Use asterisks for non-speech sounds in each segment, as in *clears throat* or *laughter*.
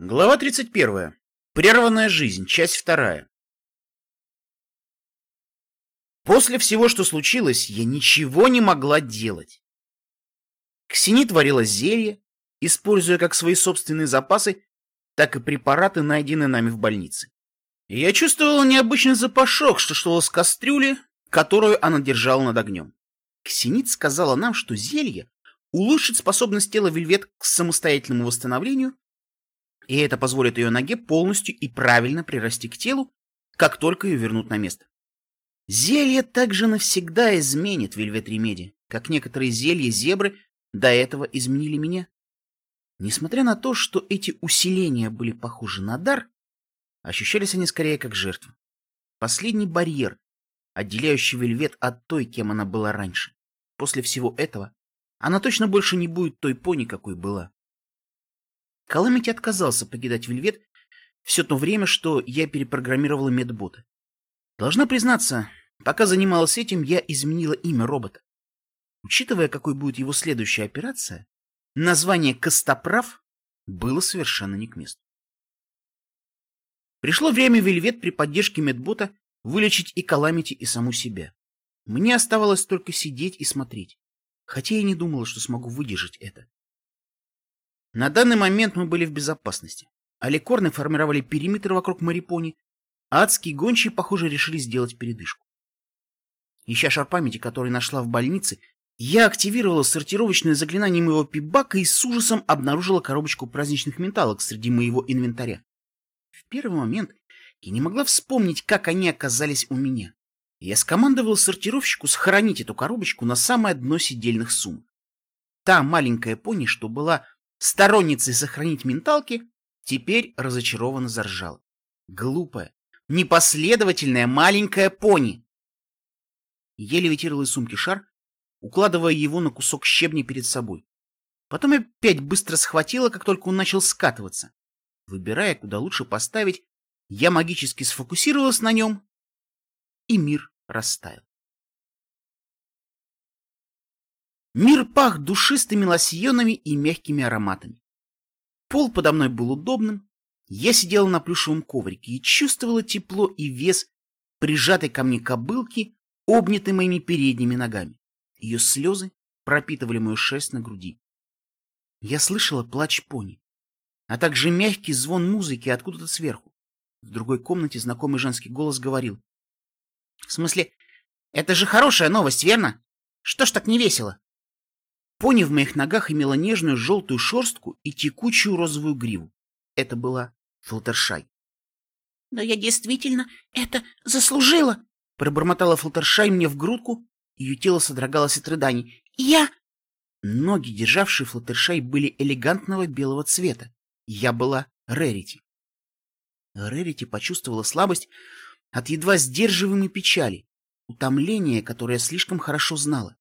Глава 31. Прерванная жизнь. Часть 2. После всего, что случилось, я ничего не могла делать. Ксени творила зелье, используя как свои собственные запасы, так и препараты, найденные нами в больнице. Я чувствовала необычный запашок, что шло с кастрюли, которую она держала над огнем. Ксенит сказала нам, что зелье улучшит способность тела Вельвет к самостоятельному восстановлению и это позволит ее ноге полностью и правильно прирасти к телу, как только ее вернут на место. Зелье также навсегда изменит Вельвет Ремеди, как некоторые зелья зебры до этого изменили меня. Несмотря на то, что эти усиления были похожи на дар, ощущались они скорее как жертва. Последний барьер, отделяющий Вельвет от той, кем она была раньше. После всего этого она точно больше не будет той пони, какой была. Каламити отказался покидать Вельвет все то время, что я перепрограммировала медбота. Должна признаться, пока занималась этим, я изменила имя робота. Учитывая, какой будет его следующая операция, название «Костоправ» было совершенно не к месту. Пришло время Вельвет при поддержке медбота вылечить и Каламити, и саму себя. Мне оставалось только сидеть и смотреть, хотя я не думала, что смогу выдержать это. На данный момент мы были в безопасности. Аликорны формировали периметр вокруг Марипони, а адские гончие, похоже, решили сделать передышку. Ища шар памяти, который нашла в больнице, я активировала сортировочное заклинание моего пибака и с ужасом обнаружила коробочку праздничных менталок среди моего инвентаря. В первый момент я не могла вспомнить, как они оказались у меня. Я скомандовал сортировщику сохранить эту коробочку на самое дно сидельных сумок. Та маленькая пони, что была сторонницей сохранить менталки, теперь разочарованно заржала. Глупая, непоследовательная маленькая пони. Я левитировал из сумки шар, укладывая его на кусок щебня перед собой. Потом опять быстро схватила, как только он начал скатываться. Выбирая, куда лучше поставить, я магически сфокусировалась на нем, и мир растаял. Мир пах душистыми лосьонами и мягкими ароматами. Пол подо мной был удобным. Я сидела на плюшевом коврике и чувствовала тепло и вес прижатой ко мне кобылки, обнятой моими передними ногами. Ее слезы пропитывали мою шерсть на груди. Я слышала плач пони, а также мягкий звон музыки откуда-то сверху. В другой комнате знакомый женский голос говорил. — В смысле, это же хорошая новость, верно? Что ж так не весело? Пони в моих ногах имела нежную желтую шерстку и текучую розовую гриву. Это была Флаттершай. — Но я действительно это заслужила! — пробормотала Флаттершай мне в грудку, ее тело содрогалось от рыданий. — Я... Ноги, державшие Флаттершай, были элегантного белого цвета. Я была Рерити. Рерити почувствовала слабость от едва сдерживаемой печали, утомления, которое слишком хорошо знала.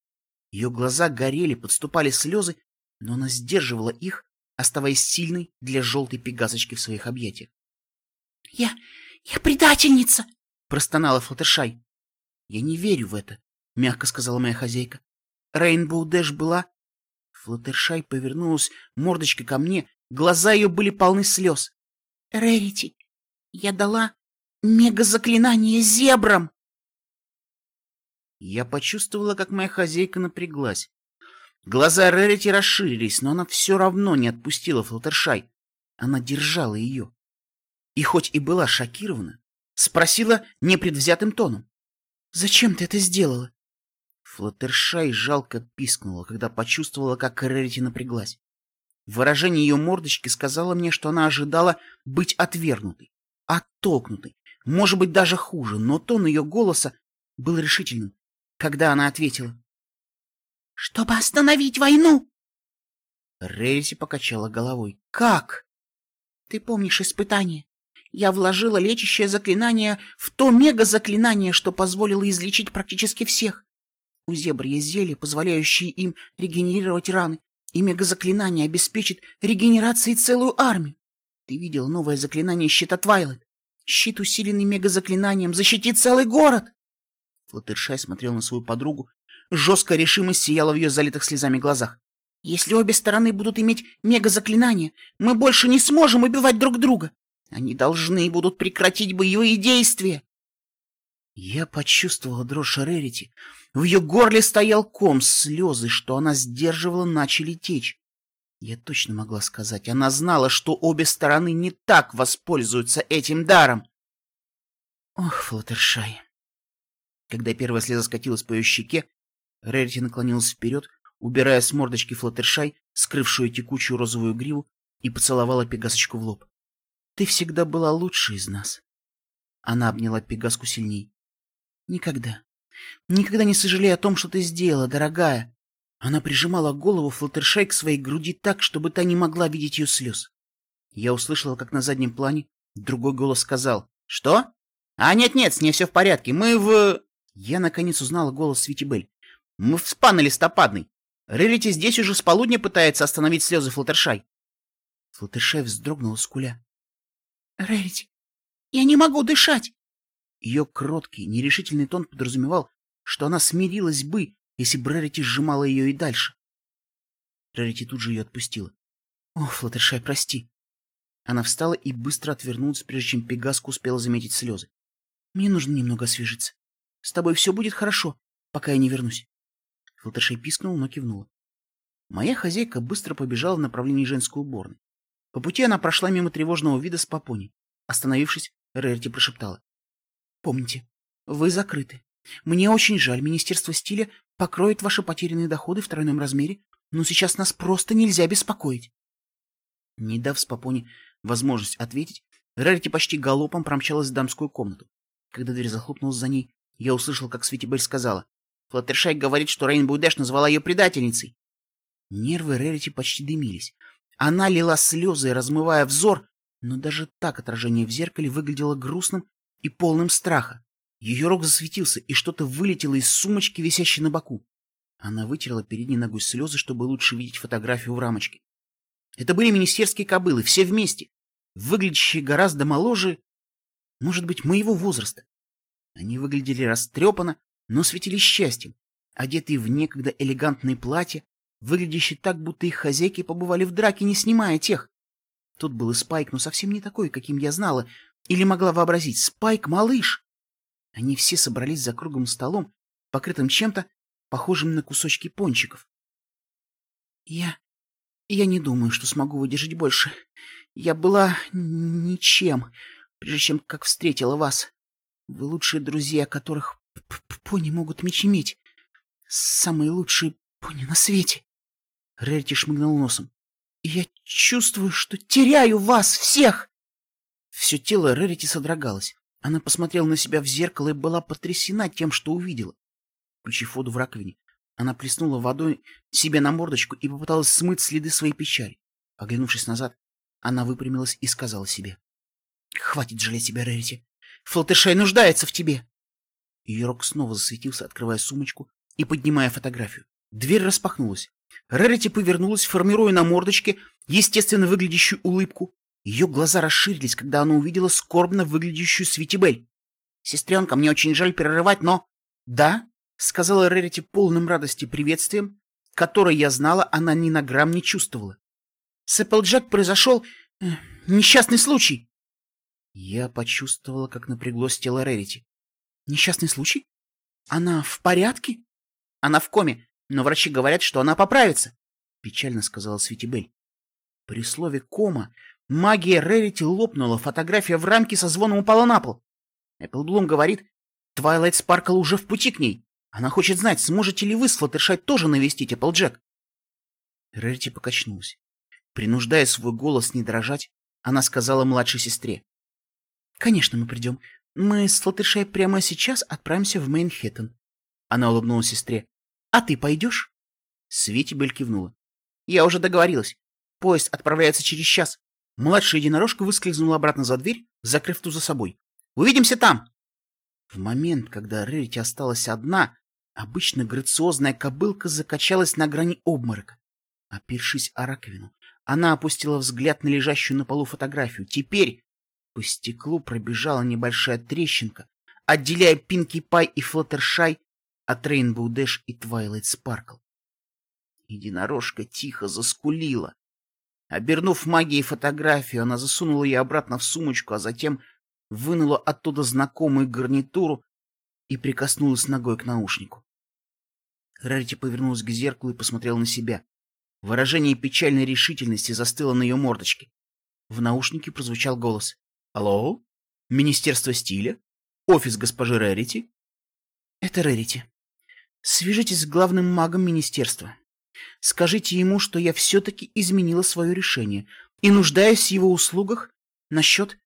Ее глаза горели, подступали слезы, но она сдерживала их, оставаясь сильной для желтой пегасочки в своих объятиях. — Я... я предательница! — простонала Флаттершай. — Я не верю в это, — мягко сказала моя хозяйка. Рейнбоу Дэш была... Флаттершай повернулась мордочкой ко мне, глаза ее были полны слез. — Рерити, я дала мега-заклинание зебрам! Я почувствовала, как моя хозяйка напряглась. Глаза Рерити расширились, но она все равно не отпустила Флаттершай. Она держала ее. И хоть и была шокирована, спросила непредвзятым тоном. «Зачем ты это сделала?» Флаттершай жалко пискнула, когда почувствовала, как Рерити напряглась. Выражение ее мордочки сказала мне, что она ожидала быть отвергнутой, оттолкнутой, может быть, даже хуже, но тон ее голоса был решительным когда она ответила. — Чтобы остановить войну! Рейси покачала головой. — Как? — Ты помнишь испытание? Я вложила лечащее заклинание в то мега-заклинание, что позволило излечить практически всех. У зебр есть зелье, позволяющее им регенерировать раны, и мега-заклинание обеспечит регенерацией целую армию. Ты видел новое заклинание щита Твайлет? Щит, усиленный мега-заклинанием, защитит целый город. Флаттершай смотрел на свою подругу. Жесткая решимость сияла в ее залитых слезами глазах. Если обе стороны будут иметь мега-заклинания, мы больше не сможем убивать друг друга. Они должны будут прекратить боевые действия. Я почувствовала дрожь Рерити. В ее горле стоял ком, слезы, что она сдерживала, начали течь. Я точно могла сказать, она знала, что обе стороны не так воспользуются этим даром. Ох, Флаттершай. Когда первая слеза скатилась по ее щеке, Рерити наклонилась вперед, убирая с мордочки Флаттершай, скрывшую текучую розовую гриву, и поцеловала Пегасочку в лоб. Ты всегда была лучшей из нас. Она обняла Пегаску сильней. Никогда, никогда не сожалей о том, что ты сделала, дорогая. Она прижимала голову Флаттершай к своей груди так, чтобы та не могла видеть ее слез. Я услышала, как на заднем плане другой голос сказал. «Что? А нет-нет, с ней все в порядке. Мы в...» Я наконец узнала голос Свитибель. «Мы в спа на листопадной. Рерити здесь уже с полудня пытается остановить слезы Флаттершай». Флаттершай вздрогнула скуля. Рерити, я не могу дышать. Ее кроткий, нерешительный тон подразумевал, что она смирилась бы, если бы Рерити сжимала ее и дальше. Рерити тут же ее отпустила. — О, Флаттершай, прости. Она встала и быстро отвернулась, прежде чем Пегаска успела заметить слезы. — Мне нужно немного освежиться. С тобой все будет хорошо, пока я не вернусь. Флаттершай пискнула, но кивнула. Моя хозяйка быстро побежала в направлении женской уборной. По пути она прошла мимо тревожного вида с попони. Остановившись, Рерти прошептала. — Помните, вы закрыты. Мне очень жаль, Министерство стиля покроет ваши потерянные доходы в тройном размере, но сейчас нас просто нельзя беспокоить. Не дав Спапоне возможность ответить, Рерти почти галопом промчалась в дамскую комнату. Когда дверь захлопнулась за ней, я услышал, как Светибель сказала. Флаттершай говорит, что Рейнбоу Дэш назвала ее предательницей. Нервы Рерити почти дымились. Она лила слезы, размывая взор, но даже так отражение в зеркале выглядело грустным и полным страха. Ее рог засветился, и что-то вылетело из сумочки, висящей на боку. Она вытерла передней ногой слезы, чтобы лучше видеть фотографию в рамочке. Это были министерские кобылы, все вместе, выглядящие гораздо моложе, может быть, моего возраста. Они выглядели растрепанно, но светили счастьем, одетые в некогда элегантные платья, выглядящие так, будто их хозяйки побывали в драке, не снимая тех. Тут был и Спайк, но совсем не такой, каким я знала, или могла вообразить. Спайк — малыш! Они все собрались за круглым столом, покрытым чем-то, похожим на кусочки пончиков. Я... я не думаю, что смогу выдержать больше. Я была ничем, прежде чем как встретила вас. Вы лучшие друзья, которых пони могут меч иметь. Самые лучшие пони на свете. Рерти шмыгнул носом. «Я чувствую, что теряю вас всех!» Все тело Рерити содрогалось. Она посмотрела на себя в зеркало и была потрясена тем, что увидела. Включив воду в раковине, она плеснула водой себе на мордочку и попыталась смыть следы своей печали. Оглянувшись назад, она выпрямилась и сказала себе. — Хватит жалеть себя, Рерити. Флаттершай нуждается в тебе. Рог снова засветился, открывая сумочку и поднимая фотографию. Дверь распахнулась. Рерити повернулась, формируя на мордочке естественно выглядящую улыбку. Ее глаза расширились, когда она увидела скорбно выглядящую Свитибель. «Сестренка, мне очень жаль перерывать, но...» «Да», — сказала Рерити полным радости приветствием, которое я знала, она ни на грамм не чувствовала. «С Эпплджек произошел э, несчастный случай». Я почувствовала, как напряглось тело Рерити. «Несчастный случай? Она в порядке?» «Она в коме но врачи говорят, что она поправится, — печально сказала Светибель. При слове «кома» магия Рерити лопнула, фотография в рамке со звоном упала на пол. Эпплблум говорит, Твайлайт Спаркл уже в пути к ней. Она хочет знать, сможете ли вы с Флаттершай тоже навестить Эпплджек. Рерити покачнулась. Принуждая свой голос не дрожать, она сказала младшей сестре. — Конечно, мы придем. Мы с Флаттершай прямо сейчас отправимся в Мейнхэттен. Она улыбнулась сестре. А ты пойдешь? Светибель кивнула. Я уже договорилась. Поезд отправляется через час. Младшая единорожка выскользнула обратно за дверь, закрыв ту за собой. Увидимся там! В момент, когда Рерити осталась одна, обычно грациозная кобылка закачалась на грани обморока. Опершись о раковину, она опустила взгляд на лежащую на полу фотографию. Теперь по стеклу пробежала небольшая трещинка, отделяя Пинки Пай и Флаттершай от Rainbow Dash и Twilight Sparkle. Единорожка тихо заскулила. Обернув магией фотографию, она засунула ее обратно в сумочку, а затем вынула оттуда знакомую гарнитуру и прикоснулась ногой к наушнику. Рарити повернулась к зеркалу и посмотрела на себя. Выражение печальной решительности застыло на ее мордочке. В наушнике прозвучал голос. «Алло? Министерство стиля? Офис госпожи Рарити?» «Это Рарити. Свяжитесь с главным магом министерства. Скажите ему, что я все-таки изменила свое решение и нуждаюсь в его услугах насчет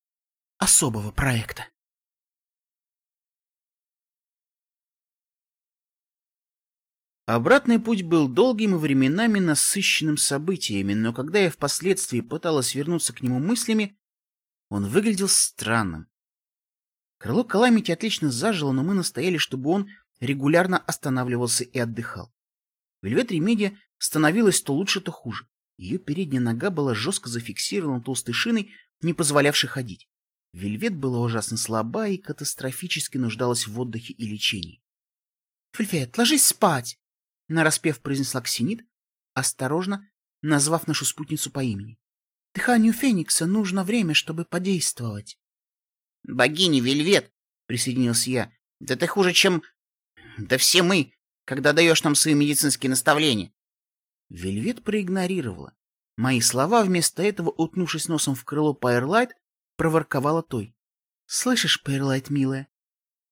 особого проекта». Обратный путь был долгим и временами насыщенным событиями, но когда я впоследствии пыталась вернуться к нему мыслями, он выглядел странным. Крыло Каламити отлично зажило, но мы настояли, чтобы он регулярно останавливался и отдыхал. Вельвет Ремедия становилась то лучше, то хуже. Ее передняя нога была жестко зафиксирована толстой шиной, не позволявшей ходить. Вельвет была ужасно слаба и катастрофически нуждалась в отдыхе и лечении. — Вельвет, ложись спать! нараспев произнесла Ксенит, осторожно назвав нашу спутницу по имени. Дыханию Феникса нужно время, чтобы подействовать. — Богиня Вельвет, — присоединился я, — да ты хуже, чем... Да все мы, когда даешь нам свои медицинские наставления. Вельвет проигнорировала. Мои слова, вместо этого, утнувшись носом в крыло Пайерлайт, проворковала той. — Слышишь, Пайерлайт, милая,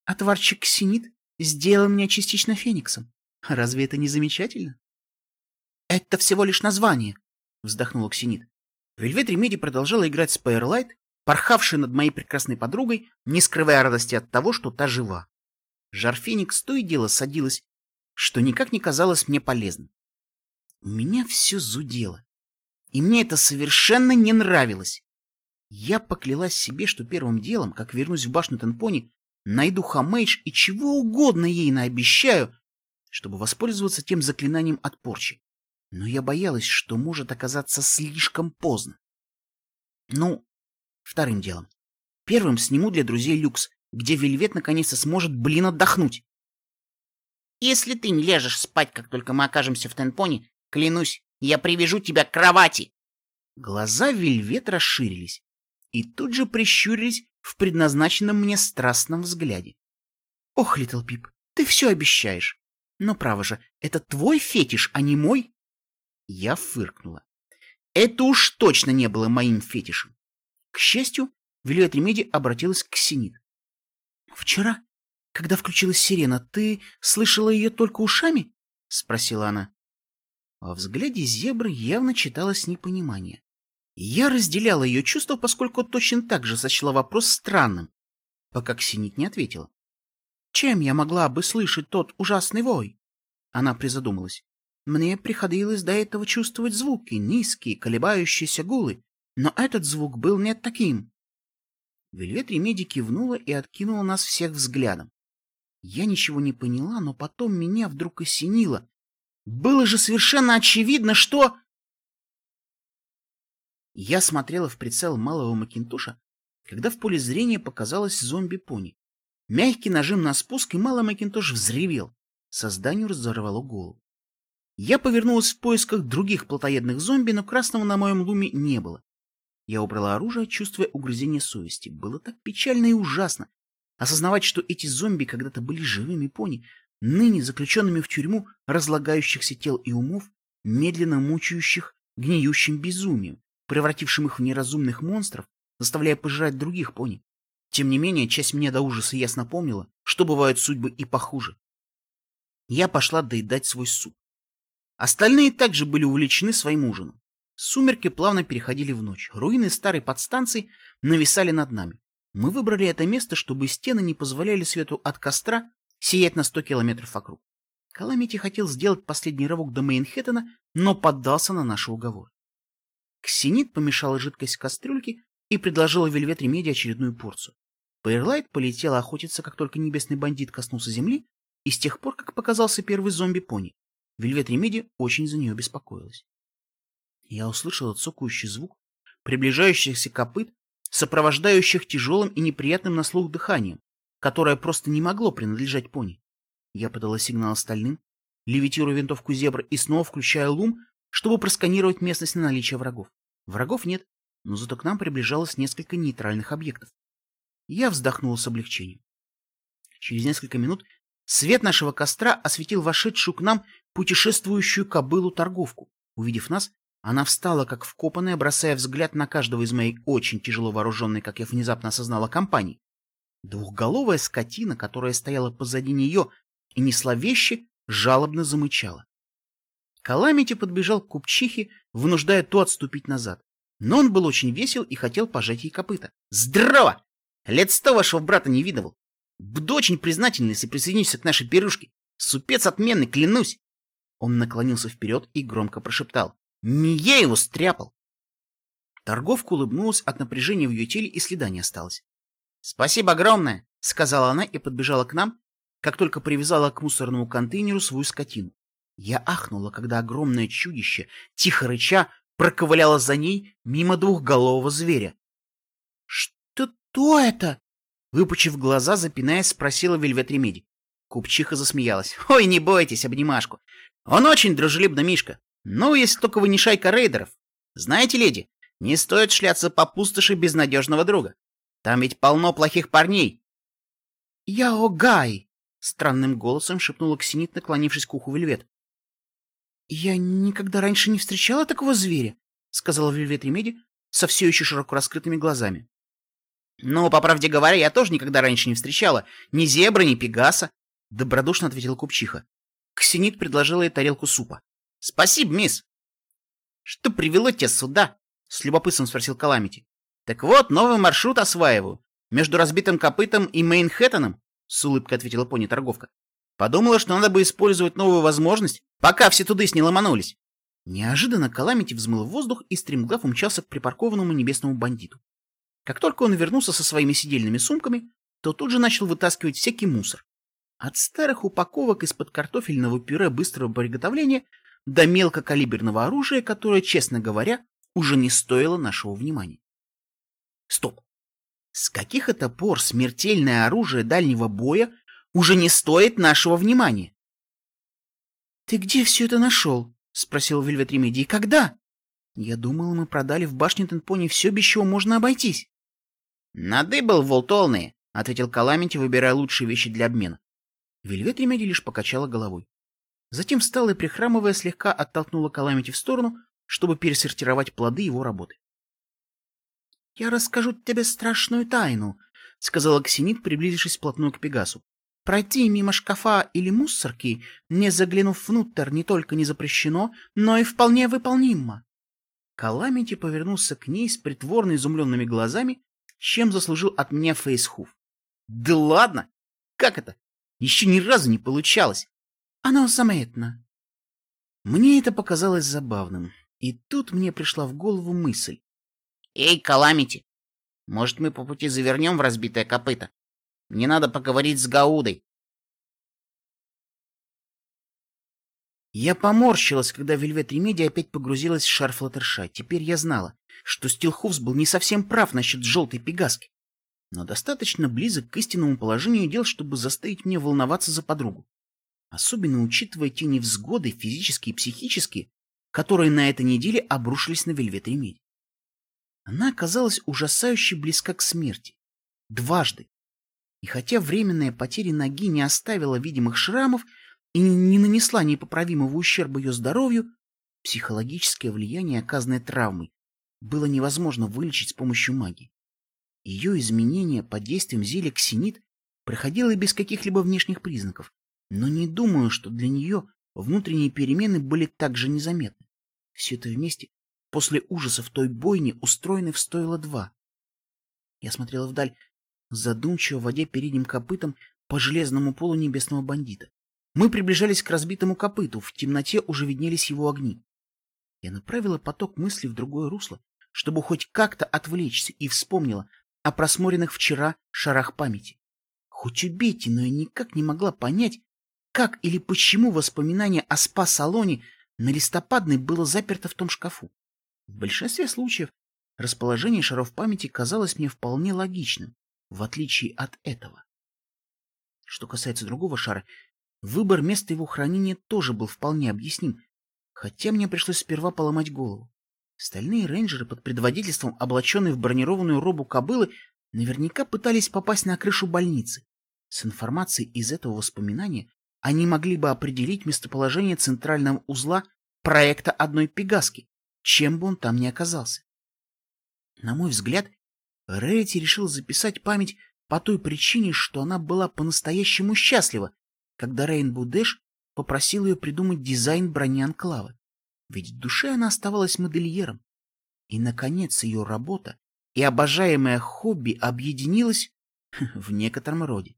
отварчик Ксенит сделал меня частично Фениксом. Разве это не замечательно? — Это всего лишь название, — вздохнула Ксенит. Вельвет Ремеди продолжала играть с Пайерлайт, порхавшей над моей прекрасной подругой, не скрывая радости от того, что та жива. Жар Феникс то и дело садилась, что никак не казалось мне полезным. У меня все зудело, и мне это совершенно не нравилось. Я поклялась себе, что первым делом, как вернусь в башню Тенпони, найду Хамейдж и чего угодно ей наобещаю, чтобы воспользоваться тем заклинанием от порчи. Но я боялась, что может оказаться слишком поздно. Ну, вторым делом. Первым сниму для друзей люкс, где Вельвет наконец-то сможет, блин, отдохнуть. Если ты не ляжешь спать, как только мы окажемся в Тенпоне, клянусь, я привяжу тебя к кровати. Глаза Вельвет расширились и тут же прищурились в предназначенном мне страстном взгляде. Ох, Литл Пип, ты все обещаешь. Но, право же, это твой фетиш, а не мой? Я фыркнула. Это уж точно не было моим фетишем. К счастью, Вельвет Ремеди обратилась к Ксенит. — Вчера, когда включилась сирена, ты слышала ее только ушами? — спросила она. Во взгляде зебры явно читалось непонимание. Я разделяла ее чувства, поскольку точно так же сочла вопрос странным, пока Ксенит не ответила. Чем я могла бы слышать тот ужасный вой? Она призадумалась. Мне приходилось до этого чувствовать звуки, низкие, колебающиеся гулы, но этот звук был не таким. Вельвет Ремеди кивнула и откинула нас всех взглядом. Я ничего не поняла, но потом меня вдруг осенило. Было же совершенно очевидно, что... Я смотрела в прицел малого Макинтоша, когда в поле зрения показалась зомби-пони. Мягкий нажим на спуск, и малый Макинтош взревел. Созданию разорвало голову. Я повернулась в поисках других плотоядных зомби, но красного на моем луме не было. Я убрала оружие, чувствуя угрызение совести. Было так печально и ужасно осознавать, что эти зомби когда-то были живыми пони, ныне заключенными в тюрьму разлагающихся тел и умов, медленно мучающих гниющим безумием, превратившим их в неразумных монстров, заставляя пожирать других пони. Тем не менее, часть меня до ужаса ясно помнила, что бывают судьбы и похуже. Я пошла доедать свой суп. Остальные также были увлечены своим ужином. Сумерки плавно переходили в ночь. Руины старой подстанции нависали над нами. Мы выбрали это место, чтобы стены не позволяли свету от костра сиять на сто километров вокруг. Каламити хотел сделать последний рывок до Мейнхэттена, но поддался на наши уговоры. Ксенит помешала жидкость в кастрюльке и предложила Вельвет Ремеди очередную порцию. Пейрлайт полетела охотиться, как только небесный бандит коснулся земли, и с тех пор, как показался первый зомби-пони, Вельвет Ремеди очень за нее беспокоилась. Я услышала цокающий звук, приближающихся копыт, сопровождающих тяжелым и неприятным на слух дыханием, которое просто не могло принадлежать пони. Я подала сигнал остальным, левитируя винтовку зебра и снова включая лум, чтобы просканировать местность на наличие врагов. Врагов нет, но зато к нам приближалось несколько нейтральных объектов. Я вздохнул с облегчением. Через несколько минут свет нашего костра осветил вошедшую к нам путешествующую кобылу-торговку. Увидев нас, она встала как вкопанная, бросая взгляд на каждого из моей очень тяжело вооруженной, как я внезапно осознала, компании. Двухголовая скотина, которая стояла позади нее и несла вещи, жалобно замычала. Каламити подбежал к купчихе, вынуждая ту отступить назад. Но он был очень весел и хотел пожать ей копыта. «Здорово! Лет сто вашего брата не видывал. Буду очень признательный, если присоединишься к нашей пирушке. Супец отменный, клянусь!» Он наклонился вперед и громко прошептал. «Не я его стряпал!» Торговка улыбнулась от напряжения в ее теле и следа не осталось. «Спасибо огромное!» — сказала она и подбежала к нам, как только привязала к мусорному контейнеру свою скотину. Я ахнула, когда огромное чудище, тихо рыча, проковыляло за ней мимо двухголового зверя. — Что это? — выпучив глаза, запинаясь, спросила Вельвет Ремеди. Купчиха засмеялась. — Ой, не бойтесь, обнимашку. Он очень дружелюбный Мишка. Ну, если только вы не шайка рейдеров. Знаете, леди, не стоит шляться по пустоши без надежного друга. Там ведь полно плохих парней. — Яо-гай! — странным голосом шепнула Ксенит, наклонившись к уху Вельвет. — Я никогда раньше не встречала такого зверя, — сказала Вельвет Ремеди со все еще широко раскрытыми глазами. — Ну, по правде говоря, я тоже никогда раньше не встречала ни зебра, ни пегаса, — добродушно ответила купчиха. Ксенит предложила ей тарелку супа. — Спасибо, мисс. — Что привело тебя сюда? — с любопытством спросил Каламити. — Так вот, новый маршрут осваиваю. Между разбитым копытом и Мейнхэттеном с улыбкой ответила пони-торговка. Подумала, что надо бы использовать новую возможность, пока все туды не ломанулись. Неожиданно Каламити взмыл воздух и стремглав умчался к припаркованному небесному бандиту. Как только он вернулся со своими сидельными сумками, то тут же начал вытаскивать всякий мусор. От старых упаковок из-под картофельного пюре быстрого приготовления до мелкокалиберного оружия, которое, честно говоря, уже не стоило нашего внимания. Стоп! С каких это пор смертельное оружие дальнего боя уже не стоит нашего внимания? — Ты где все это нашел? — спросила Вельвет Ремеди. — когда? Я думал, мы продали в башне Тенпони все, без чего можно обойтись. — Надыбал в Олд Олни, — ответил Каламити, выбирая лучшие вещи для обмена. Вельвет Ремеди лишь покачала головой. Затем встала и, прихрамывая, слегка оттолкнула Каламити в сторону, чтобы пересортировать плоды его работы. «Я расскажу тебе страшную тайну», — сказала Ксенит, приблизившись вплотную к Пегасу. «Пройти мимо шкафа или мусорки, не заглянув внутрь, не только не запрещено, но и вполне выполнимо». Каламити повернулся к ней с притворно изумленными глазами, чем заслужил от меня фейсхуф. «Да ладно! Как это? Еще ни разу не получалось!» «Оно заметно». Мне это показалось забавным, и тут мне пришла в голову мысль. «Эй, Каламити, может, мы по пути завернем в разбитое копыто? Мне надо поговорить с Гаудой». Я поморщилась, когда Вельвет Ремеди опять погрузилась в шар Флаттершай. Теперь я знала, что Стилховс был не совсем прав насчет желтой пегаски, но достаточно близок к истинному положению дел, чтобы заставить меня волноваться за подругу. Особенно учитывая те невзгоды, физические и психические, которые на этой неделе обрушились на Вельвет Ремеди. Она оказалась ужасающе близка к смерти. Дважды. И хотя временная потеря ноги не оставила видимых шрамов и не нанесла непоправимого ущерба ее здоровью, психологическое влияние, оказанное травмой, было невозможно вылечить с помощью магии. Ее изменение под действием зелья ксенит проходило без каких-либо внешних признаков, но не думаю, что для нее внутренние перемены были так же незаметны. Все это вместе после ужасов той бойни устроены в стойло два. Я смотрела вдаль, задумчиво водя передним копытом по железному полу небесного бандита. Мы приближались к разбитому копыту, в темноте уже виднелись его огни. Я направила поток мыслей в другое русло, чтобы хоть как-то отвлечься, и вспомнила о просморенных вчера шарах памяти. Хоть убейте, но я никак не могла понять, как или почему воспоминание о спа-салоне на листопадной было заперто в том шкафу. В большинстве случаев расположение шаров памяти казалось мне вполне логичным, в отличие от этого. Что касается другого шара, Выбор места его хранения тоже был вполне объясним, хотя мне пришлось сперва поломать голову. Стальные рейнджеры под предводительством облаченной в бронированную робу кобылы наверняка пытались попасть на крышу больницы. С информацией из этого воспоминания они могли бы определить местоположение центрального узла проекта одной Пегаски, чем бы он там ни оказался. На мой взгляд, Рерити решил записать память по той причине, что она была по-настоящему счастлива, когда Рейнбоу Дэш попросил ее придумать дизайн брони Анклава. Ведь в душе она оставалась модельером. И, наконец, ее работа и обожаемое хобби объединилось *laughs* в некотором роде.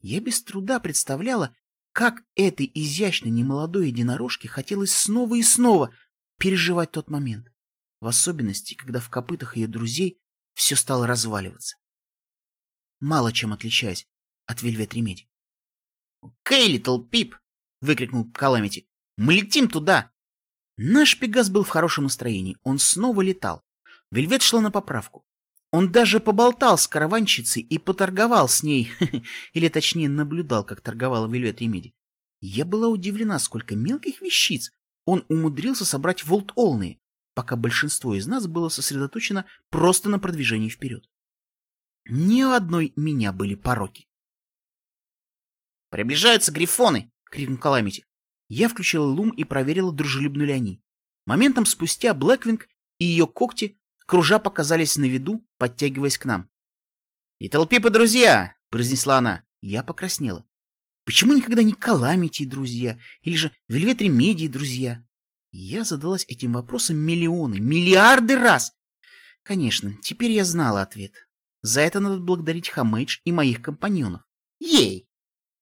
Я без труда представляла, как этой изящной немолодой единорожке хотелось снова и снова переживать тот момент, в особенности, когда в копытах ее друзей все стало разваливаться. Мало чем отличаясь от Вельвет Ремеди. «Кэй, Литл Пип!» — выкрикнул Каламити. «Мы летим туда!» Наш Пегас был в хорошем настроении, он снова летал. Вельвет шла на поправку. Он даже поболтал с караванщицей и поторговал с ней, *laughs* или точнее наблюдал, как торговала Вельвет Ремеди. Я была удивлена, сколько мелких вещиц он умудрился собрать в Олд-Олные, пока большинство из нас было сосредоточено просто на продвижении вперед. Ни у одной меня были пороки. «Приближаются грифоны!» — крикнул Каламити. Я включила лум и проверила, дружелюбны ли они. Моментом спустя Блэквинг и ее когти кружа показались на виду, подтягиваясь к нам. «И толпи-по, друзья!» — произнесла она. Я покраснела. Почему никогда не Каламити друзья? Или же Вельвет Ремедии друзья? Я задалась этим вопросом миллионы, миллиарды раз. Конечно, теперь я знала ответ. За это надо благодарить Хамейдж и моих компаньонов. Ей!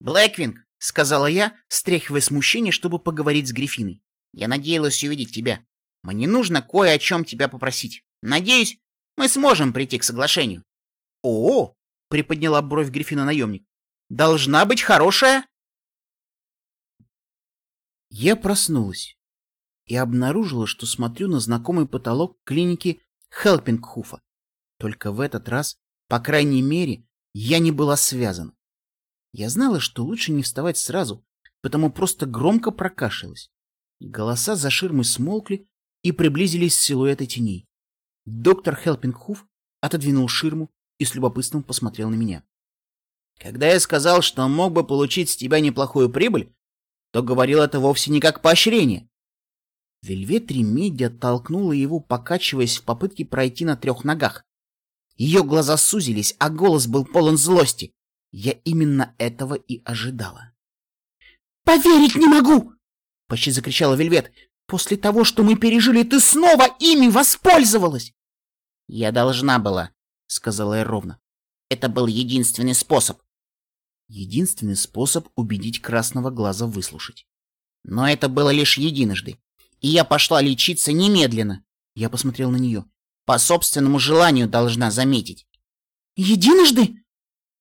Блэквинг, — сказала я, стряхивая смущение, чтобы поговорить с Грифиной. Я надеялась увидеть тебя. Мне нужно кое о чем тебя попросить. Надеюсь, мы сможем прийти к соглашению. — О! — приподняла бровь Гриффина наемник. — Должна быть хорошая? Я проснулась и обнаружила, что смотрю на знакомый потолок клиники Хелпингхуфа. Только в этот раз, по крайней мере, я не была связана. Я знала, что лучше не вставать сразу, потому просто громко прокашлялась. Голоса за ширмой смолкли и приблизились силуэты теней. Доктор Хелпингхуф отодвинул ширму и с любопытством посмотрел на меня. «Когда я сказал, что мог бы получить с тебя неплохую прибыль, то говорил это вовсе не как поощрение». Вельвет Ремеди оттолкнула его, покачиваясь в попытке пройти на трех ногах. Ее глаза сузились, а голос был полон злости. Я именно этого и ожидала. «Поверить не могу!» — почти закричала Вельвет. После того, что мы пережили, ты снова ими воспользовалась!» «Я должна была», — сказала я ровно. «Это был единственный способ». Единственный способ убедить красного глаза выслушать. Но это было лишь единожды. И я пошла лечиться немедленно. Я посмотрел на нее. По собственному желанию должна заметить. «Единожды?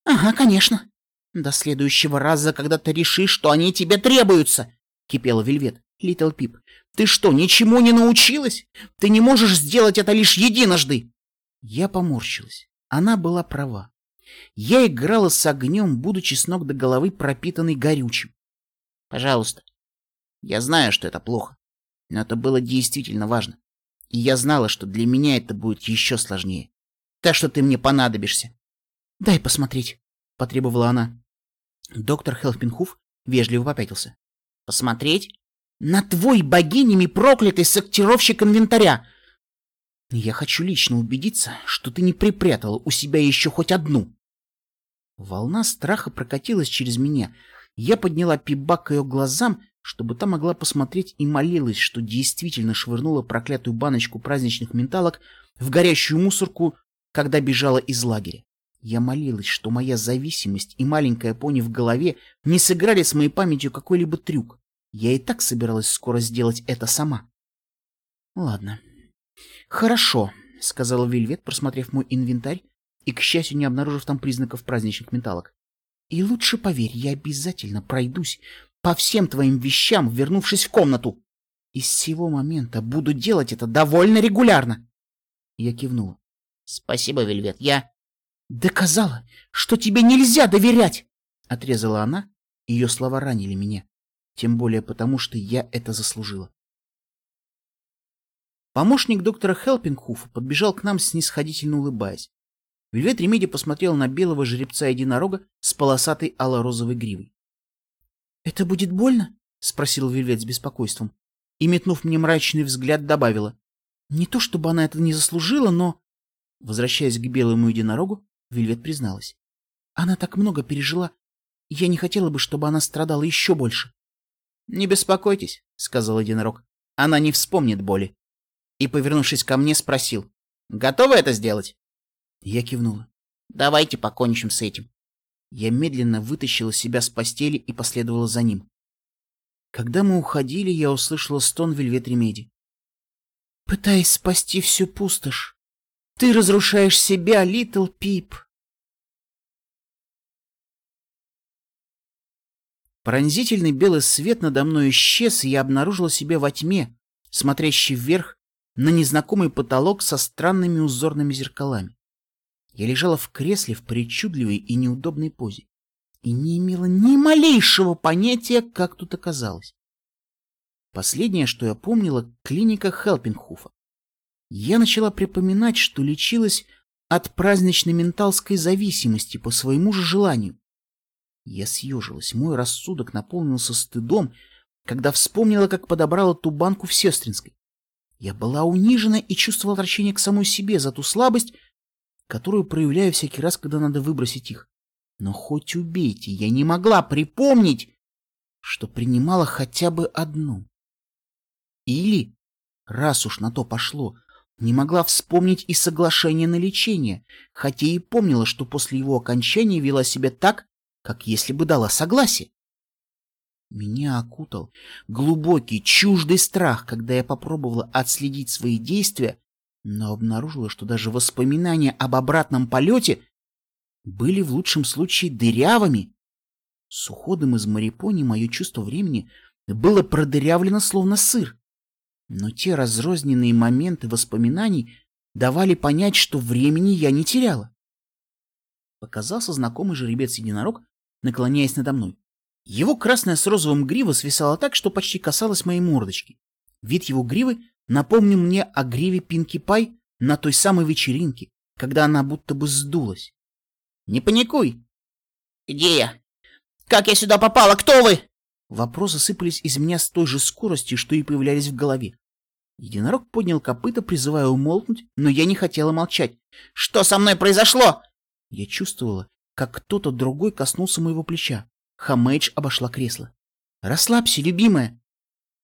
Ага, конечно. До следующего раза, когда ты решишь, что они тебе требуются!» — кипела Вельвет. Литл Пип, ты что, ничему не научилась? Ты не можешь сделать это лишь единожды!» Я поморщилась. Она была права. Я играла с огнем, будучи с ног до головы пропитанной горючим. «Пожалуйста. Я знаю, что это плохо, но это было действительно важно. И я знала, что для меня это будет еще сложнее. Так что ты мне понадобишься». «Дай посмотреть», — потребовала она. Доктор Хелпинхуф вежливо попятился. «Посмотреть?» На твой богинями проклятый сортировщик инвентаря! Я хочу лично убедиться, что ты не припрятала у себя еще хоть одну. Волна страха прокатилась через меня. Я подняла пибак к ее глазам, чтобы та могла посмотреть и молилась, что действительно швырнула проклятую баночку праздничных менталок в горящую мусорку, когда бежала из лагеря. Я молилась, что моя зависимость и маленькая пони в голове не сыграли с моей памятью какой-либо трюк. Я и так собиралась скоро сделать это сама. Ладно. Хорошо, сказала Вильвет, просмотрев мой инвентарь и, к счастью, не обнаружив там признаков праздничных менталок. И лучше поверь, я обязательно пройдусь по всем твоим вещам, вернувшись в комнату. И с сего момента буду делать это довольно регулярно. Я кивнула. Спасибо, Вельвет, я... Доказала, что тебе нельзя доверять, отрезала она Ее слова ранили меня. Тем более потому, что я это заслужила. Помощник доктора Хелпингхуфа подбежал к нам, снисходительно улыбаясь. Вельвет Ремеди посмотрел на белого жеребца-единорога с полосатой ало-розовой гривой. — Это будет больно? — спросил Вельвет с беспокойством. И, метнув мне мрачный взгляд, добавила. — Не то чтобы она это не заслужила, но... Возвращаясь к белому единорогу, Вельвет призналась. Она так много пережила. Я не хотела бы, чтобы она страдала еще больше. — Не беспокойтесь, — сказал единорог. — Она не вспомнит боли. И, повернувшись ко мне, спросил. — Готовы это сделать? Я кивнула. — Давайте покончим с этим. Я медленно вытащила себя с постели и последовала за ним. Когда мы уходили, я услышала стон Вельвет Ремеди. «Пытаясь спасти всю пустошь, ты разрушаешь себя, Литл Пип!» Пронзительный белый свет надо мной исчез, и я обнаружила себя во тьме, смотрящей вверх на незнакомый потолок со странными узорными зеркалами. Я лежала в кресле в причудливой и неудобной позе и не имела ни малейшего понятия, как тут оказалось. Последнее, что я помнила, клиника Хелпингхуфа. Я начала припоминать, что лечилась от праздничной менталской зависимости по своему же желанию. Я съежилась, мой рассудок наполнился стыдом, когда вспомнила, как подобрала ту банку в Сестринской. Я была унижена и чувствовала отвращение к самой себе за ту слабость, которую проявляю всякий раз, когда надо выбросить их. Но хоть убейте, я не могла припомнить, что принимала хотя бы одну. Или, раз уж на то пошло, не могла вспомнить и соглашение на лечение, хотя и помнила, что после его окончания вела себя так, как если бы дала согласие. Меня окутал глубокий, чуждый страх, когда я попробовала отследить свои действия, но обнаружила, что даже воспоминания об обратном полете были в лучшем случае дырявыми. С уходом из Марипони мое чувство времени было продырявлено словно сыр. Но те разрозненные моменты воспоминаний давали понять, что времени я не теряла. Показался знакомый жеребец-единорог, наклоняясь надо мной. Его красная с розовым грива свисала так, что почти касалась моей мордочки. Вид его гривы напомнил мне о гриве Пинки Пай на той самой вечеринке, когда она будто бы сдулась. Не паникуй. Где я? Как я сюда попала? Кто вы? Вопросы сыпались из меня с той же скоростью, что и появлялись в голове. Единорог поднял копыта, призывая умолкнуть, но я не хотела молчать. Что со мной произошло? Я чувствовала, как кто-то другой коснулся моего плеча. Хамэйдж обошла кресло. «Расслабься, любимая!»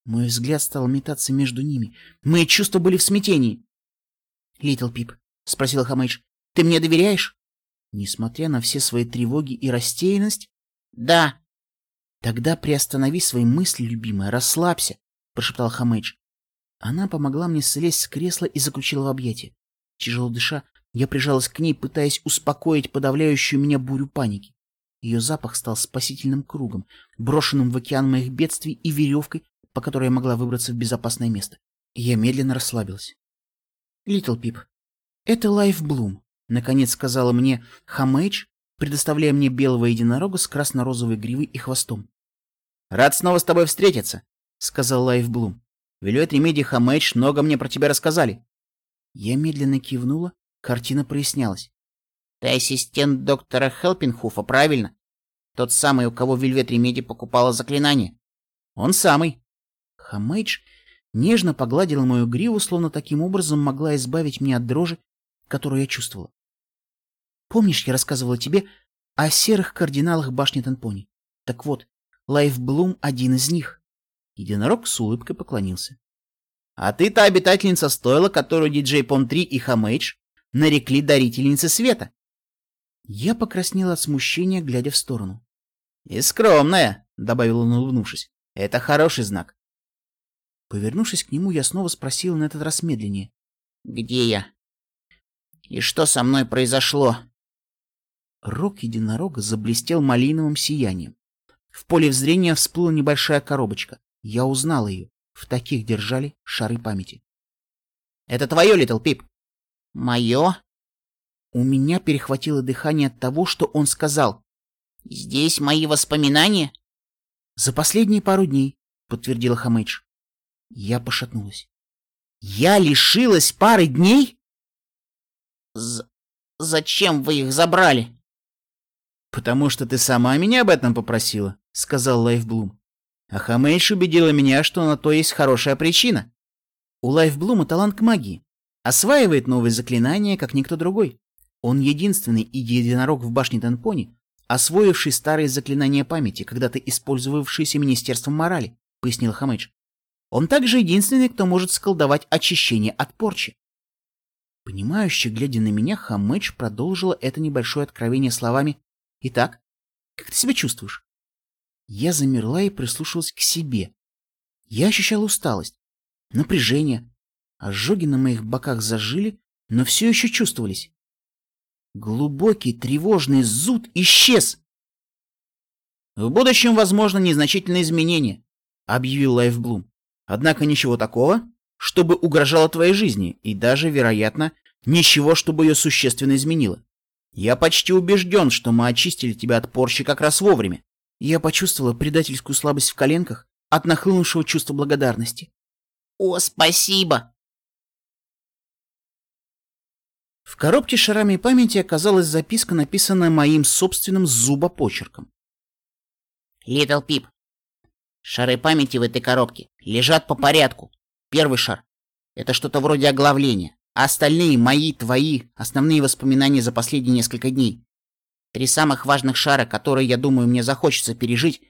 Мой взгляд стал метаться между ними. Мои чувства были в смятении. «Литл Пип», — спросила Хамэйдж, — «ты мне доверяешь?» Несмотря на все свои тревоги и растерянность? Да. Тогда приостанови свои мысли, любимая, расслабься, прошептал Хамэдж. Она помогла мне слезть с кресла и заключила в объятия. Тяжело дыша, я прижалась к ней, пытаясь успокоить подавляющую меня бурю паники. Ее запах стал спасительным кругом, брошенным в океан моих бедствий и веревкой, по которой я могла выбраться в безопасное место. Я медленно расслабилась. Литл Пип, это Лайф Блум. Наконец сказала мне Хамэйдж, представляя мне белого единорога с красно-розовой гривой и хвостом. «Рад снова с тобой встретиться», — сказал Лайф Блум. «Вельвет Ремеди и Хамэйдж много мне про тебя рассказали». Я медленно кивнула, картина прояснялась. «Ты ассистент доктора Хелпинхуфа, правильно? Тот самый, у кого Вельвет Ремеди покупала заклинание?» «Он самый». Хамэйдж нежно погладила мою гриву, словно таким образом могла избавить меня от дрожи, которую я чувствовала. Помнишь, я рассказывала тебе о серых кардиналах башни Танпони? Так вот, Лайфблум — один из них. Единорог с улыбкой поклонился. А ты та обитательница стойла, которую диджей Пом-3 и Хамэйдж нарекли дарительницей света. Я покраснела от смущения, глядя в сторону. — И скромная, — добавил он, улыбнувшись. — Это хороший знак. Повернувшись к нему, я снова спросила на этот раз медленнее. — Где я? И что со мной произошло? Рог единорога заблестел малиновым сиянием. В поле зрения всплыла небольшая коробочка. Я узнал ее. В таких держали шары памяти. — Это твое, Литл Пип? — Мое? У меня перехватило дыхание от того, что он сказал. — Здесь мои воспоминания? За последние пару дней, подтвердила Хамэдж. Я пошатнулась. Я лишилась пары дней? З зачем вы их забрали? Потому что ты сама меня об этом попросила, сказал Лайфблум. А Хамэйш убедила меня, что на то есть хорошая причина. У Лайфблума талант к магии. Осваивает новые заклинания, как никто другой. Он единственный единорог в башне Тенпони, освоивший старые заклинания памяти, когда-то использовавшиеся Министерством морали, пояснил Хамэдж. Он также единственный, кто может сколдовать очищение от порчи. Понимающе глядя на меня, Хамэдж продолжила это небольшое откровение словами «Итак, как ты себя чувствуешь?» Я замерла и прислушалась к себе. Я ощущала усталость, напряжение. Ожоги на моих боках зажили, но все еще чувствовались. Глубокий тревожный зуд исчез. В будущем возможно незначительные изменения, объявил Лайфблум. Однако ничего такого, чтобы угрожало твоей жизни, и даже, вероятно, ничего, чтобы ее существенно изменило. Я почти убежден, что мы очистили тебя от порчи как раз вовремя. Я почувствовала предательскую слабость в коленках от нахлынувшего чувства благодарности. «О, спасибо!» В коробке шарами памяти оказалась записка, написанная моим собственным зубопочерком. «Литл Пип, шары памяти в этой коробке лежат по порядку. Первый шар — это что-то вроде оглавления, а остальные — мои, твои, основные воспоминания за последние несколько дней. Три самых важных шара, которые, я думаю, мне захочется пережить,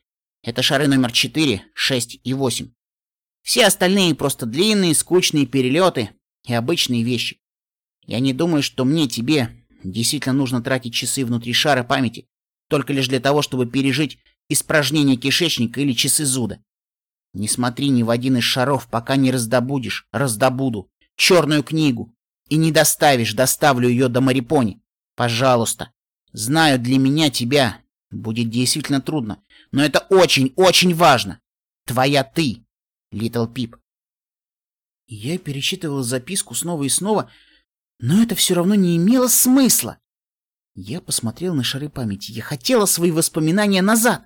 это шары номер 4, 6 и 8. Все остальные просто длинные, скучные перелеты и обычные вещи. Я не думаю, что мне, тебе, действительно нужно тратить часы внутри шара памяти, только лишь для того, чтобы пережить испражнение кишечника или часы зуда. Не смотри ни в один из шаров, пока не раздобудешь, раздобуду, черную книгу, и не доставишь, доставлю ее до Марипони. Пожалуйста. Знаю, для меня тебя будет действительно трудно, но это очень-очень важно. Твоя ты, Литл Пип. Я перечитывала записку снова и снова, но это все равно не имело смысла. Я посмотрел на шары памяти. Я хотела свои воспоминания назад.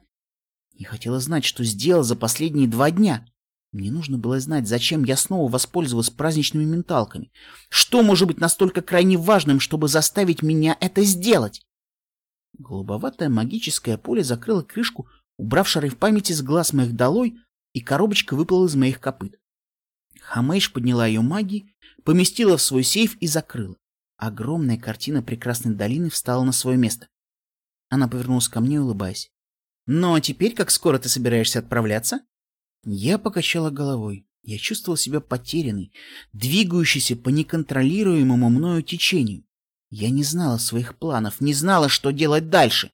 Я хотела знать, что сделал за последние два дня. Мне нужно было знать, зачем я снова воспользовалась праздничными менталками. Что может быть настолько крайне важным, чтобы заставить меня это сделать? Голубоватое магическое поле закрыло крышку, убрав шары в памяти с глаз моих долой, и коробочка выпала из моих копыт. Хамейш подняла ее магией, поместила в свой сейф и закрыла. Огромная картина прекрасной долины встала на свое место. Она повернулась ко мне, улыбаясь. «Ну а теперь как скоро ты собираешься отправляться?» Я покачала головой. Я чувствовал себя потерянной, двигающейся по неконтролируемому мною течению. Я не знала своих планов, не знала, что делать дальше.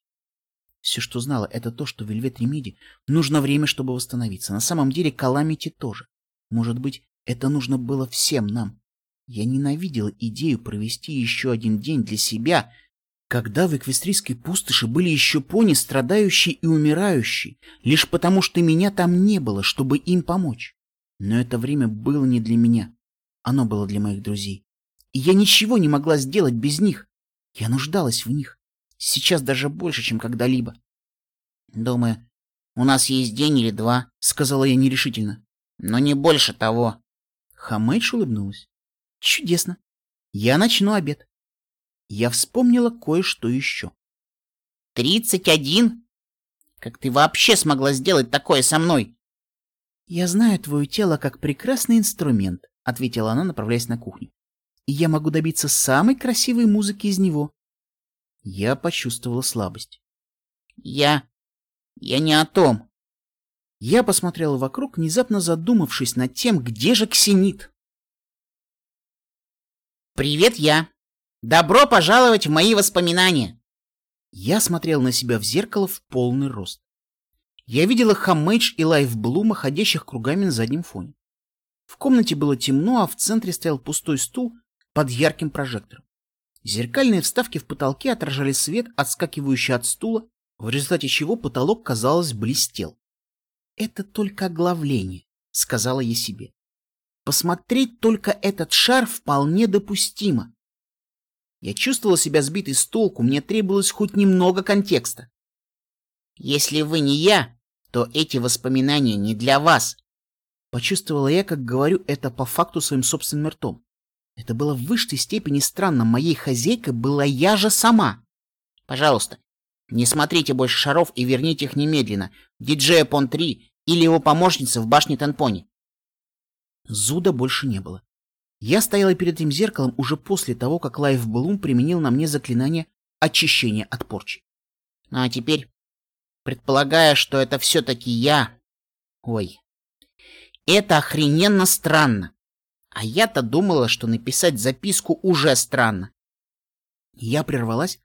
Все, что знала, это то, что Вельвет Ремиди нужно время, чтобы восстановиться. На самом деле Каламити тоже. Может быть, это нужно было всем нам. Я ненавидела идею провести еще один день для себя, когда в эквестрийской пустоши были еще пони, страдающие и умирающие, лишь потому, что меня там не было, чтобы им помочь. Но это время было не для меня. Оно было для моих друзей. И я ничего не могла сделать без них. Я нуждалась в них. Сейчас даже больше, чем когда-либо. Думаю, у нас есть день или два, сказала я нерешительно. Но не больше того. Хамэдж улыбнулась. Чудесно. Я начну обед. Я вспомнила кое-что еще. Тридцать один? Как ты вообще смогла сделать такое со мной? Я знаю твое тело как прекрасный инструмент, ответила она, направляясь на кухню и я могу добиться самой красивой музыки из него. Я почувствовала слабость. Я... я не о том. Я посмотрела вокруг, внезапно задумавшись над тем, где же Ксенит. «Привет, я! Добро пожаловать в мои воспоминания!» Я смотрел на себя в зеркало в полный рост. Я видела Хамэдж и Лайфблума, ходящих кругами на заднем фоне. В комнате было темно, а в центре стоял пустой стул, под ярким прожектором. Зеркальные вставки в потолке отражали свет, отскакивающий от стула, в результате чего потолок, казалось, блестел. «Это только оглавление», — сказала я себе. «Посмотреть только этот шар вполне допустимо». Я чувствовала себя сбитой с толку, мне требовалось хоть немного контекста. «Если вы не я, то эти воспоминания не для вас. Почувствовала я, как говорю это по факту своим собственным ртом. Это было в высшей степени странно. Моей хозяйкой была я же сама. Пожалуйста, не смотрите больше шаров и верните их немедленно. Диджея Пон-3 или его помощница в башне Тенпони. Зуда больше не было. Я стояла перед этим зеркалом уже после того, как Лайф Блум применил на мне заклинание очищения от порчи. Ну а теперь, предполагая, что это все-таки я... Ой, это охрененно странно. А я-то думала, что написать записку уже странно. Я прервалась,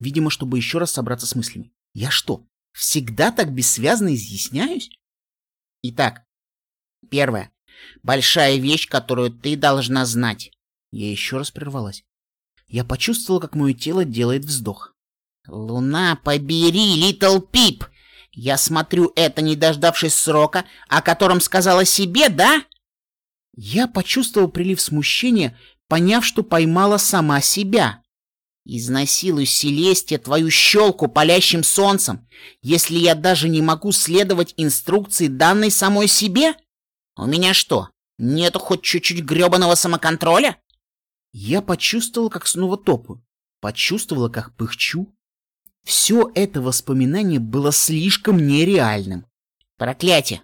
видимо, чтобы еще раз собраться с мыслями. Я что, всегда так бессвязно изъясняюсь? Итак, первое. Большая вещь, которую ты должна знать. Я еще раз прервалась. Я почувствовала, как мое тело делает вздох. Луна, побери, Литл Пип! Я смотрю это, не дождавшись срока, о котором сказала себе, да? Я почувствовал прилив смущения, поняв, что поймала сама себя. Изнасилуй, Селестия, твою щелку палящим солнцем, если я даже не могу следовать инструкции, данной самой себе? У меня что, нету хоть чуть-чуть гребаного самоконтроля? Я почувствовал, как снова топаю. Почувствовала, как пыхчу. Все это воспоминание было слишком нереальным. Проклятие!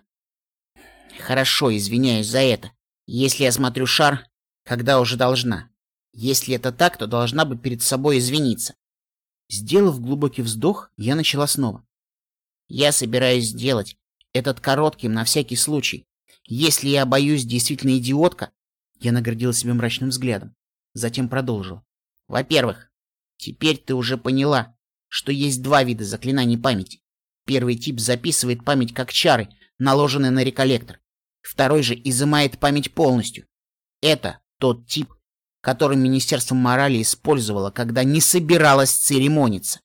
Хорошо, извиняюсь за это. Если я смотрю шар, когда уже должна. Если это так, то должна бы перед собой извиниться. Сделав глубокий вздох, я начала снова. Я собираюсь сделать этот коротким на всякий случай. Если я боюсь действительно идиотка, я наградила себя мрачным взглядом. Затем продолжила. Во-первых, теперь ты уже поняла, что есть два вида заклинаний памяти. Первый тип записывает память как чары, наложенные на реколлектор. Второй же изымает память полностью. Это тот тип, который Министерство морали использовало, когда не собиралось церемониться.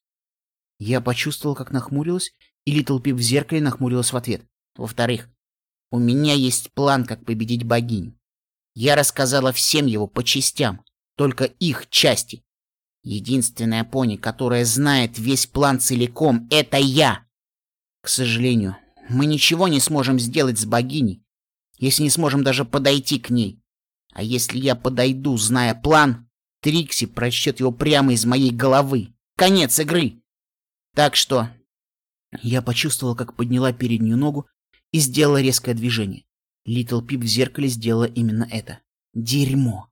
Я почувствовал, как нахмурилась, и Литл Пип в зеркале нахмурилась в ответ. Во-вторых, у меня есть план, как победить богиню. Я рассказала всем его по частям, только их части. Единственная пони, которая знает весь план целиком, это я. К сожалению, мы ничего не сможем сделать с богиней, если не сможем даже подойти к ней. А если я подойду, зная план, Трикси прочтет его прямо из моей головы. Конец игры. Так что... Я почувствовал, как подняла переднюю ногу и сделала резкое движение. Литл Пип в зеркале сделала именно это. Дерьмо.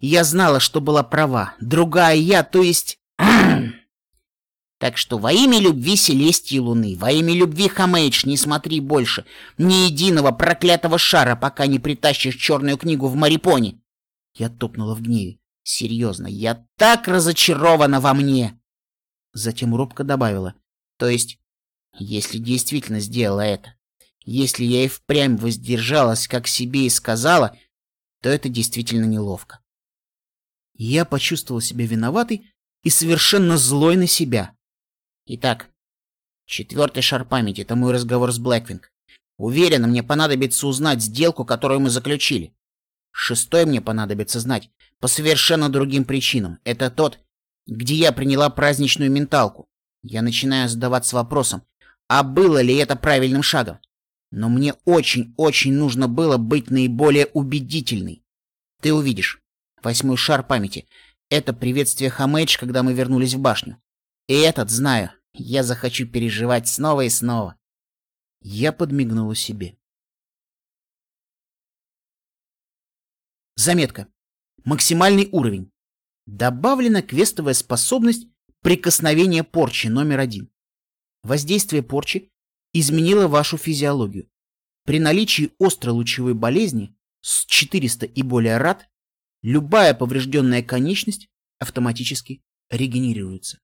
Я знала, что была права. Другая я, то есть... *clears throat* Так что во имя любви Селестии Луны, во имя любви Хамейдж, не смотри больше ни единого проклятого шара, пока не притащишь черную книгу в Марипоне. Я топнула в гневе. Серьезно, я так разочарована во мне. Затем робко добавила. То есть, если действительно сделала это, если я и впрямь воздержалась, как себе и сказала, то это действительно неловко. Я почувствовал себя виноватой и совершенно злой на себя. Итак, четвертый шар памяти — это мой разговор с Блэквинг. Уверена, мне понадобится узнать сделку, которую мы заключили. Шестой мне понадобится знать по совершенно другим причинам. Это тот, где я приняла праздничную менталку. Я начинаю задаваться вопросом, а было ли это правильным шагом? Но мне очень-очень нужно было быть наиболее убедительной. Ты увидишь. Восьмой шар памяти. Это приветствие Хамэдж, когда мы вернулись в башню. И этот, знаю, я захочу переживать снова и снова. Я подмигнула себе. Заметка. Максимальный уровень. Добавлена квестовая способность прикосновения порчи номер один. Воздействие порчи изменило вашу физиологию. При наличии острой лучевой болезни с 400 и более рад, любая поврежденная конечность автоматически регенерируется.